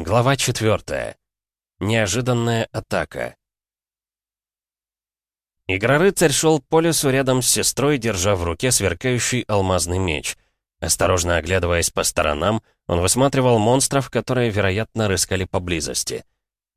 Глава 4. Неожиданная атака. Игрорыцарь шел по лесу рядом с сестрой, держа в руке сверкающий алмазный меч. Осторожно оглядываясь по сторонам, он высматривал монстров, которые, вероятно, рыскали поблизости.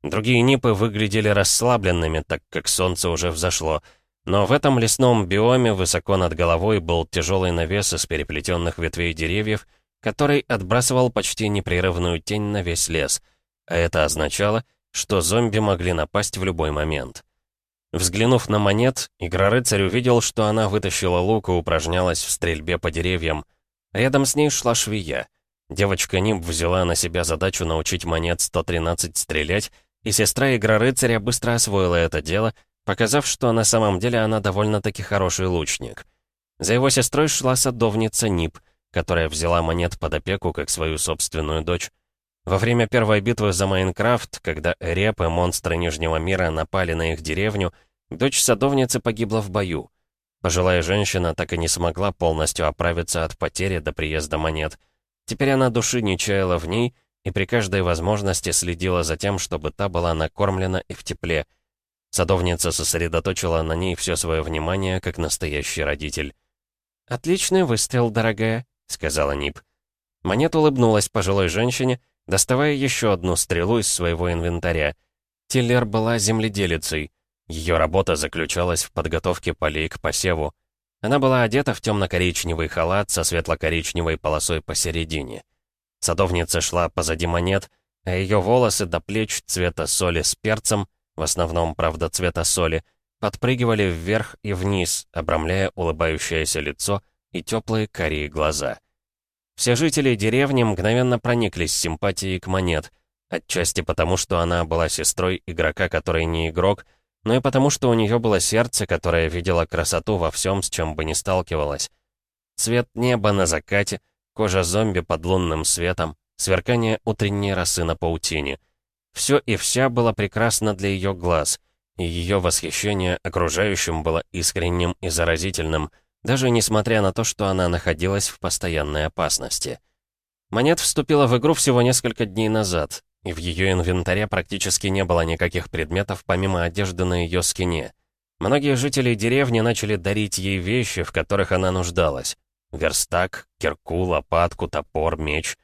Другие нипы выглядели расслабленными, так как солнце уже взошло, но в этом лесном биоме высоко над головой был тяжелый навес из переплетенных ветвей деревьев, который отбрасывал почти непрерывную тень на весь лес, а это означало, что зомби могли напасть в любой момент. Взглянув на монет, Игрорыцарь увидел, что она вытащила лук и упражнялась в стрельбе по деревьям. Рядом с ней шла швея. Девочка Нимб взяла на себя задачу научить монет 113 стрелять, и сестра Игрорыцаря быстро освоила это дело, показав, что на самом деле она довольно-таки хороший лучник. За его сестрой шла садовница Нип — которая взяла монет под опеку как свою собственную дочь. Во время первой битвы за Майнкрафт, когда Реп и монстры Нижнего мира напали на их деревню, дочь садовницы погибла в бою. Пожилая женщина так и не смогла полностью оправиться от потери до приезда монет. Теперь она души не чаяла в ней и при каждой возможности следила за тем, чтобы та была накормлена и в тепле. Садовница сосредоточила на ней все свое внимание, как настоящий родитель. «Отличный выстрел, дорогая», сказала Нип. Монет улыбнулась пожилой женщине, доставая еще одну стрелу из своего инвентаря. Тиллер была земледелицей. Ее работа заключалась в подготовке полей к посеву. Она была одета в темно-коричневый халат со светло-коричневой полосой посередине. Садовница шла позади монет, а ее волосы до плеч цвета соли с перцем, в основном, правда, цвета соли, подпрыгивали вверх и вниз, обрамляя улыбающееся лицо и теплые карие глаза. Все жители деревни мгновенно прониклись симпатией к монет, отчасти потому, что она была сестрой игрока, который не игрок, но и потому, что у нее было сердце, которое видело красоту во всем, с чем бы ни сталкивалась. Цвет неба на закате, кожа зомби под лунным светом, сверкание утренней росы на паутине. Все и вся было прекрасно для ее глаз, и ее восхищение окружающим было искренним и заразительным — даже несмотря на то, что она находилась в постоянной опасности. Монет вступила в игру всего несколько дней назад, и в ее инвентаре практически не было никаких предметов, помимо одежды на ее скине. Многие жители деревни начали дарить ей вещи, в которых она нуждалась. Верстак, кирку, лопатку, топор, меч.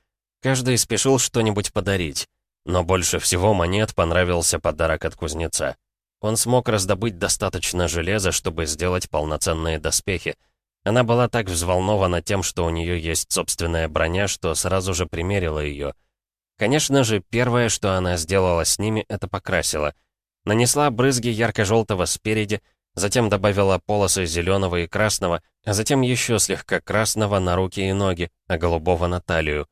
Каждый спешил что-нибудь подарить. Но больше всего монет понравился подарок от кузнеца. Он смог раздобыть достаточно железа, чтобы сделать полноценные доспехи — она была так взволнована тем, что у нее есть собственная броня, что сразу же примерила ее. Конечно же, первое, что она сделала с ними, это покрасила. Нанесла брызги ярко-желтого спереди, затем добавила полосы зеленого и красного, а затем еще слегка красного на руки и ноги, а голубого на талию.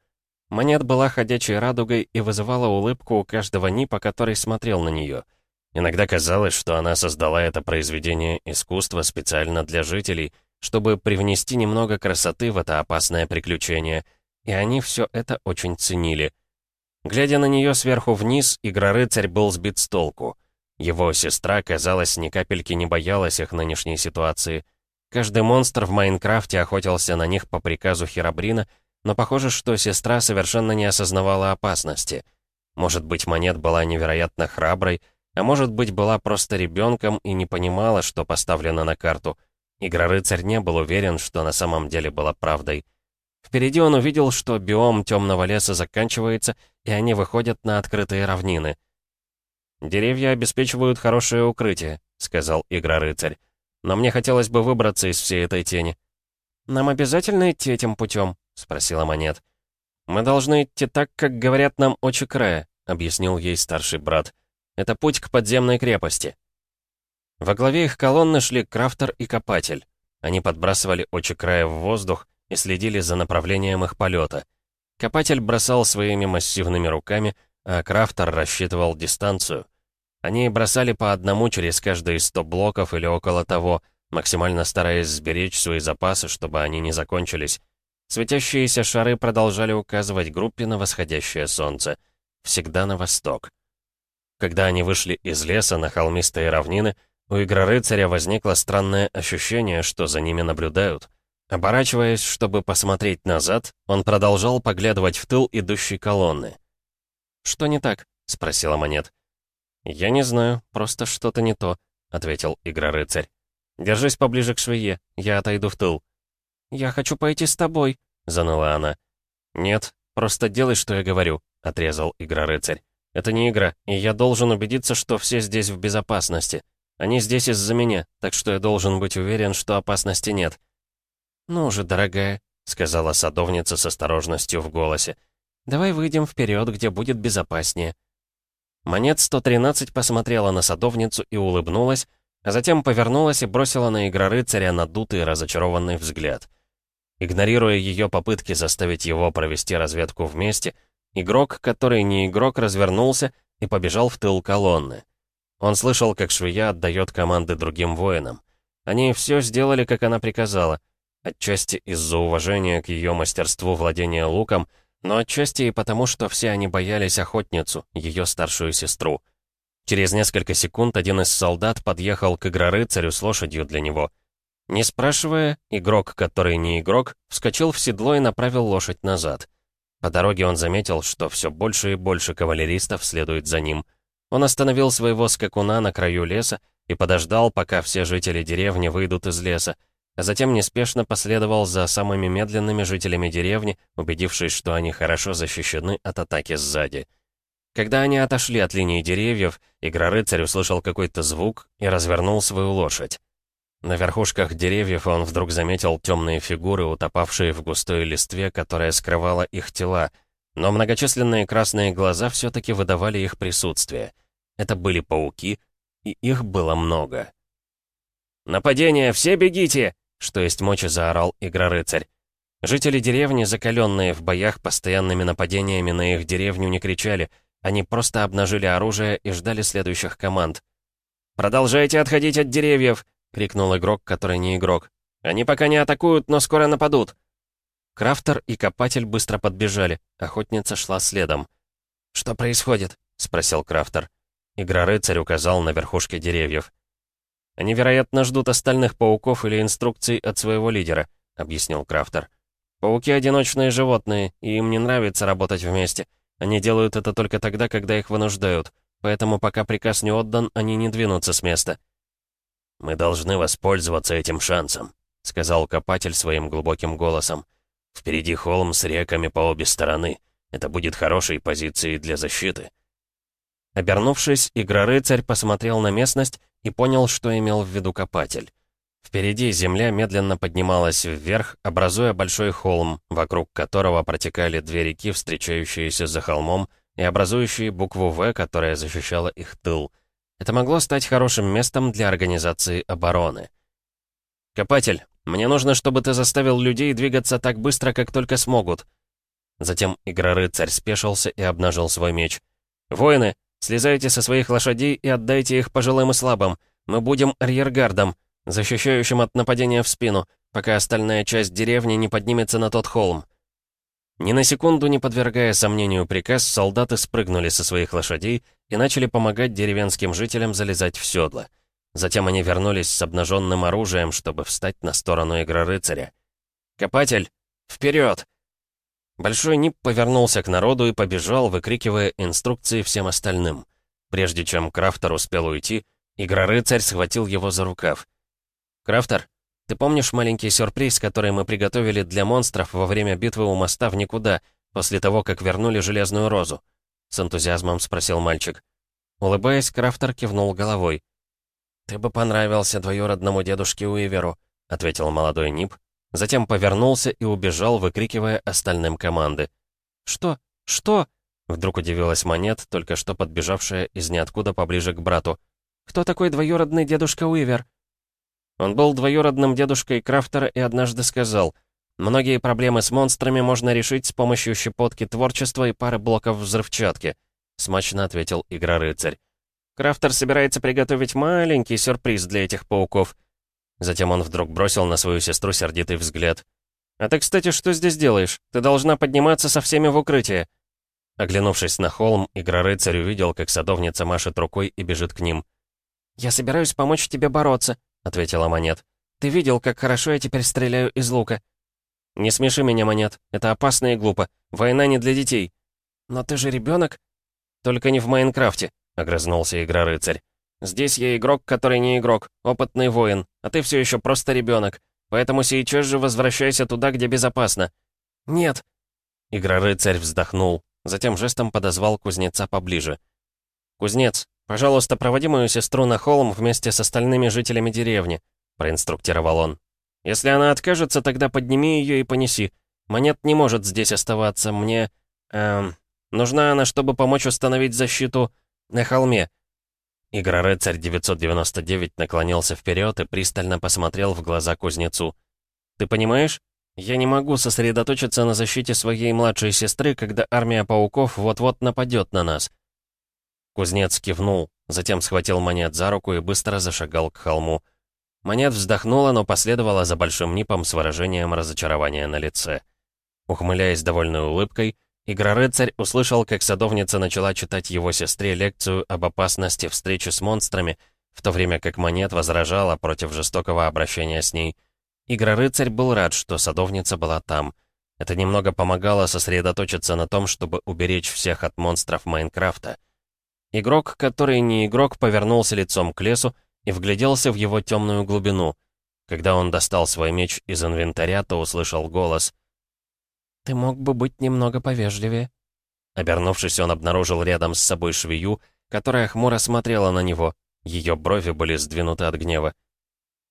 Монет была ходячей радугой и вызывала улыбку у каждого нипа, который смотрел на нее. Иногда казалось, что она создала это произведение искусства специально для жителей — чтобы привнести немного красоты в это опасное приключение, и они все это очень ценили. Глядя на нее сверху вниз, Игрорыцарь был сбит с толку. Его сестра, казалось, ни капельки не боялась их нынешней ситуации. Каждый монстр в Майнкрафте охотился на них по приказу Херабрина, но похоже, что сестра совершенно не осознавала опасности. Может быть, Монет была невероятно храброй, а может быть, была просто ребенком и не понимала, что поставлено на карту — Игрорыцарь не был уверен, что на самом деле было правдой. Впереди он увидел, что биом темного леса заканчивается, и они выходят на открытые равнины. «Деревья обеспечивают хорошее укрытие», — сказал Игрорыцарь. «Но мне хотелось бы выбраться из всей этой тени». «Нам обязательно идти этим путем?» — спросила Монет. «Мы должны идти так, как говорят нам очи края», — объяснил ей старший брат. «Это путь к подземной крепости». Во главе их колонны шли Крафтер и Копатель. Они подбрасывали очи края в воздух и следили за направлением их полета. Копатель бросал своими массивными руками, а Крафтер рассчитывал дистанцию. Они бросали по одному через каждые сто блоков или около того, максимально стараясь сберечь свои запасы, чтобы они не закончились. Светящиеся шары продолжали указывать группе на восходящее солнце. Всегда на восток. Когда они вышли из леса на холмистые равнины, у Игрорыцаря возникло странное ощущение, что за ними наблюдают. Оборачиваясь, чтобы посмотреть назад, он продолжал поглядывать в тыл идущей колонны. «Что не так?» — спросила Монет. «Я не знаю, просто что-то не то», — ответил Игра-рыцарь. «Держись поближе к швее, я отойду в тыл». «Я хочу пойти с тобой», — заныла она. «Нет, просто делай, что я говорю», — отрезал Игра-рыцарь. «Это не игра, и я должен убедиться, что все здесь в безопасности. Они здесь из-за меня, так что я должен быть уверен, что опасности нет». «Ну же, дорогая», — сказала садовница с осторожностью в голосе. «Давай выйдем вперед, где будет безопаснее». Монет 113 посмотрела на садовницу и улыбнулась, а затем повернулась и бросила на игрорыцаря надутый разочарованный взгляд. Игнорируя ее попытки заставить его провести разведку вместе, игрок, который не игрок, развернулся и побежал в тыл колонны. Он слышал, как швея отдает команды другим воинам. Они все сделали, как она приказала, отчасти из-за уважения к ее мастерству владения луком, но отчасти и потому, что все они боялись охотницу, ее старшую сестру. Через несколько секунд один из солдат подъехал к игрорыцарю с лошадью для него. Не спрашивая, игрок, который не игрок, вскочил в седло и направил лошадь назад. По дороге он заметил, что все больше и больше кавалеристов следует за ним. Он остановил своего скакуна на краю леса и подождал, пока все жители деревни выйдут из леса, а затем неспешно последовал за самыми медленными жителями деревни, убедившись, что они хорошо защищены от атаки сзади. Когда они отошли от линии деревьев, Игрорыцарь услышал какой-то звук и развернул свою лошадь. На верхушках деревьев он вдруг заметил темные фигуры, утопавшие в густой листве, которая скрывала их тела, но многочисленные красные глаза все-таки выдавали их присутствие. Это были пауки, и их было много. «Нападение! Все бегите!» — что есть мочи заорал Игрорыцарь. Жители деревни, закаленные в боях постоянными нападениями на их деревню, не кричали — они просто обнажили оружие и ждали следующих команд. «Продолжайте отходить от деревьев!» — крикнул игрок, который не игрок. «Они пока не атакуют, но скоро нападут!» Крафтер и Копатель быстро подбежали. Охотница шла следом. «Что происходит?» — спросил Крафтер. Игрорыцарь указал на верхушки деревьев. «Они, вероятно, ждут остальных пауков или инструкций от своего лидера», — объяснил Крафтер. «Пауки — одиночные животные, и им не нравится работать вместе. Они делают это только тогда, когда их вынуждают, поэтому пока приказ не отдан, они не двинутся с места». «Мы должны воспользоваться этим шансом», — сказал копатель своим глубоким голосом. «Впереди холм с реками по обе стороны. Это будет хорошей позицией для защиты». Обернувшись, Игрорыцарь посмотрел на местность и понял, что имел в виду копатель. Впереди земля медленно поднималась вверх, образуя большой холм, вокруг которого протекали две реки, встречающиеся за холмом, и образующие букву «В», которая защищала их тыл. Это могло стать хорошим местом для организации обороны. «Копатель, мне нужно, чтобы ты заставил людей двигаться так быстро, как только смогут». Затем Игрорыцарь спешился и обнажил свой меч. «Воины, слезайте со своих лошадей и отдайте их пожилым и слабым. Мы будем арьергардом защищающим от нападения в спину, пока остальная часть деревни не поднимется на тот холм. Ни на секунду не подвергая сомнению приказ, солдаты спрыгнули со своих лошадей и начали помогать деревенским жителям залезать в седла. Затем они вернулись с обнаженным оружием, чтобы встать на сторону игрорыцаря. «Копатель! Вперед!» Большой Нип повернулся к народу и побежал, выкрикивая инструкции всем остальным. Прежде чем Крафтер успел уйти, игрорыцарь схватил его за рукав. «Крафтер, ты помнишь маленький сюрприз, который мы приготовили для монстров во время битвы у моста в никуда, после того, как вернули Железную Розу?» С энтузиазмом спросил мальчик. Улыбаясь, Крафтер кивнул головой. «Ты бы понравился двоюродному дедушке Уиверу», — ответил молодой Нип. Затем повернулся и убежал, выкрикивая остальным команды. «Что? Что?» Вдруг удивилась Монет, только что подбежавшая из ниоткуда поближе к брату. «Кто такой двоюродный дедушка Уивер?» Он был двоюродным дедушкой Крафтера и однажды сказал, «Многие проблемы с монстрами можно решить с помощью щепотки творчества и пары блоков взрывчатки», — смачно ответил Игра-рыцарь. «Крафтер собирается приготовить маленький сюрприз для этих пауков». Затем он вдруг бросил на свою сестру сердитый взгляд. «А ты, кстати, что здесь делаешь? Ты должна подниматься со всеми в укрытие». Оглянувшись на холм, Игра-рыцарь увидел, как садовница машет рукой и бежит к ним. «Я собираюсь помочь тебе бороться», ответила Монет. «Ты видел, как хорошо я теперь стреляю из лука?» «Не смеши меня, Монет. Это опасно и глупо. Война не для детей». «Но ты же ребенок?» только не в Майнкрафте», — огрызнулся Игра-рыцарь. «Здесь я игрок, который не игрок, опытный воин, а ты все еще просто ребенок. Поэтому сейчас же возвращайся туда, где безопасно». «Нет». Игра-рыцарь вздохнул, затем жестом подозвал кузнеца поближе. «Кузнец, пожалуйста, проводи мою сестру на холм вместе с остальными жителями деревни», — проинструктировал он. «Если она откажется, тогда подними ее и понеси. Монет не может здесь оставаться. Мне... Эм... Нужна она, чтобы помочь установить защиту на холме». Игрорыцарь 999 наклонился вперед и пристально посмотрел в глаза кузнецу. «Ты понимаешь? Я не могу сосредоточиться на защите своей младшей сестры, когда армия пауков вот-вот нападет на нас». Кузнец кивнул, затем схватил монет за руку и быстро зашагал к холму. Монет вздохнула, но последовала за Большим Нипом с выражением разочарования на лице. Ухмыляясь довольной улыбкой, Игрорыцарь услышал, как садовница начала читать его сестре лекцию об опасности встречи с монстрами, в то время как Монет возражала против жестокого обращения с ней. Игрорыцарь был рад, что садовница была там. Это немного помогало сосредоточиться на том, чтобы уберечь всех от монстров Майнкрафта. Игрок, который не игрок, повернулся лицом к лесу, и вгляделся в его темную глубину. Когда он достал свой меч из инвентаря, то услышал голос. «Ты мог бы быть немного повежливее». Обернувшись, он обнаружил рядом с собой швею, которая хмуро смотрела на него. Ее брови были сдвинуты от гнева.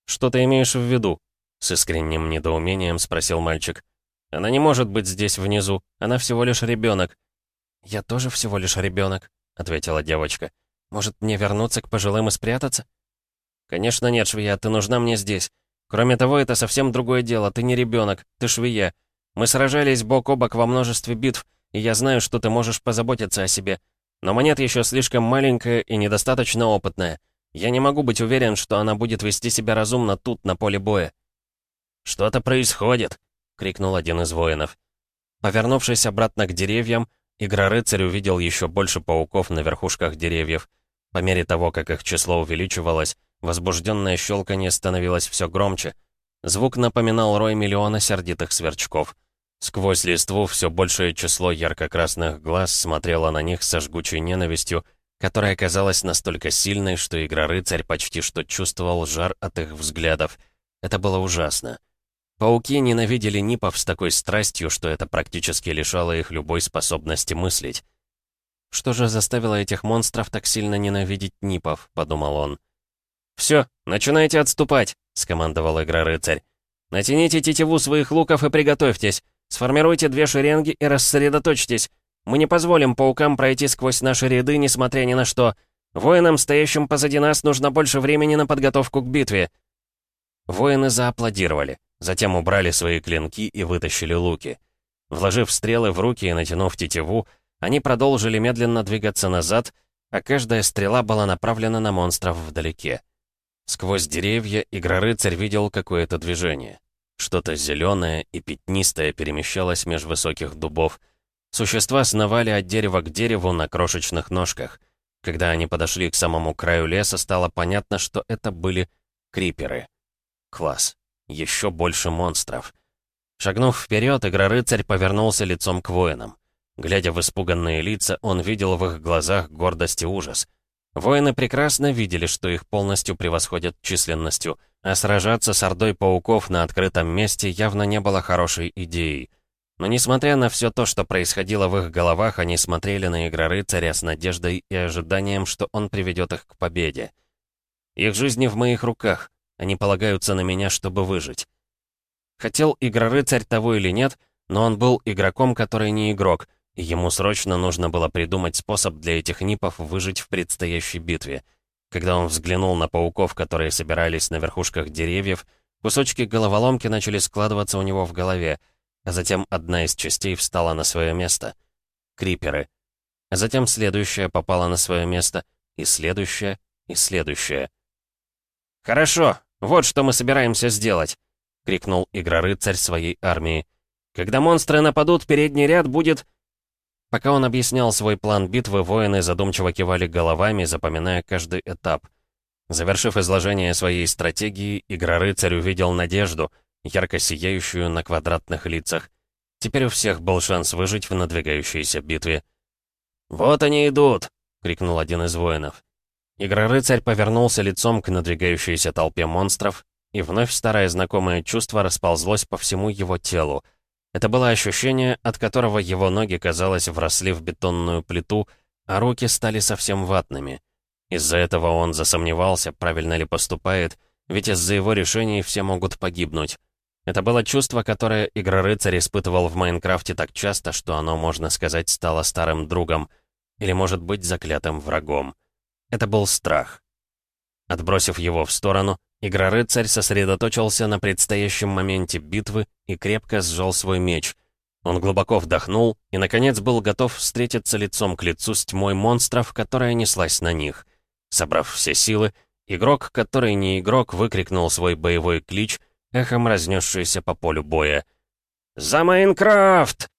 «Что ты имеешь в виду?» С искренним недоумением спросил мальчик. «Она не может быть здесь внизу. Она всего лишь ребенок». «Я тоже всего лишь ребенок», — ответила девочка. «Может, мне вернуться к пожилым и спрятаться?» «Конечно нет, швея, ты нужна мне здесь. Кроме того, это совсем другое дело, ты не ребенок, ты швея. Мы сражались бок о бок во множестве битв, и я знаю, что ты можешь позаботиться о себе. Но монет еще слишком маленькая и недостаточно опытная. Я не могу быть уверен, что она будет вести себя разумно тут, на поле боя». «Что-то происходит!» — крикнул один из воинов. Повернувшись обратно к деревьям, Игрорыцарь увидел еще больше пауков на верхушках деревьев. По мере того, как их число увеличивалось, Возбужденное щелканье становилось все громче. Звук напоминал рой миллиона сердитых сверчков. Сквозь листву все большее число ярко-красных глаз смотрело на них со жгучей ненавистью, которая казалась настолько сильной, что Игра-рыцарь почти что чувствовал жар от их взглядов. Это было ужасно. Пауки ненавидели Нипов с такой страстью, что это практически лишало их любой способности мыслить. «Что же заставило этих монстров так сильно ненавидеть Нипов?» — подумал он. «Все, начинайте отступать», — скомандовал Игра-рыцарь. «Натяните тетиву своих луков и приготовьтесь. Сформируйте две шеренги и рассредоточьтесь. Мы не позволим паукам пройти сквозь наши ряды, несмотря ни на что. Воинам, стоящим позади нас, нужно больше времени на подготовку к битве». Воины зааплодировали, затем убрали свои клинки и вытащили луки. Вложив стрелы в руки и натянув тетиву, они продолжили медленно двигаться назад, а каждая стрела была направлена на монстров вдалеке. Сквозь деревья Игрорыцарь видел какое-то движение. Что-то зеленое и пятнистое перемещалось меж высоких дубов. Существа сновали от дерева к дереву на крошечных ножках. Когда они подошли к самому краю леса, стало понятно, что это были криперы. Класс. Еще больше монстров. Шагнув вперед, Игрорыцарь повернулся лицом к воинам. Глядя в испуганные лица, он видел в их глазах гордость и ужас. Воины прекрасно видели, что их полностью превосходят численностью, а сражаться с ордой пауков на открытом месте явно не было хорошей идеей. Но несмотря на все то, что происходило в их головах, они смотрели на Игрорыцаря с надеждой и ожиданием, что он приведет их к победе. Их жизни в моих руках, они полагаются на меня, чтобы выжить. Хотел Игрорыцарь того или нет, но он был игроком, который не игрок, ему срочно нужно было придумать способ для этих нипов выжить в предстоящей битве. Когда он взглянул на пауков, которые собирались на верхушках деревьев, кусочки головоломки начали складываться у него в голове, а затем одна из частей встала на свое место. Криперы. А затем следующая попала на свое место, и следующая, и следующая. «Хорошо, вот что мы собираемся сделать!» — крикнул Игрорыцарь своей армии. «Когда монстры нападут, передний ряд будет Пока он объяснял свой план битвы, воины задумчиво кивали головами, запоминая каждый этап. Завершив изложение своей стратегии, Игрорыцарь увидел надежду, ярко сияющую на квадратных лицах. Теперь у всех был шанс выжить в надвигающейся битве. «Вот они идут!» — крикнул один из воинов. Игрорыцарь повернулся лицом к надвигающейся толпе монстров, и вновь старое знакомое чувство расползлось по всему его телу. Это было ощущение, от которого его ноги, казалось, вросли в бетонную плиту, а руки стали совсем ватными. Из-за этого он засомневался, правильно ли поступает, ведь из-за его решений все могут погибнуть. Это было чувство, которое Игрорыцарь испытывал в Майнкрафте так часто, что оно, можно сказать, стало старым другом. Или, может быть, заклятым врагом. Это был страх. Отбросив его в сторону, Игрорыцарь сосредоточился на предстоящем моменте битвы и крепко сжал свой меч. Он глубоко вдохнул и, наконец, был готов встретиться лицом к лицу с тьмой монстров, которая неслась на них. Собрав все силы, игрок, который не игрок, выкрикнул свой боевой клич — эхом разнесшийся по полю боя. «За Майнкрафт!»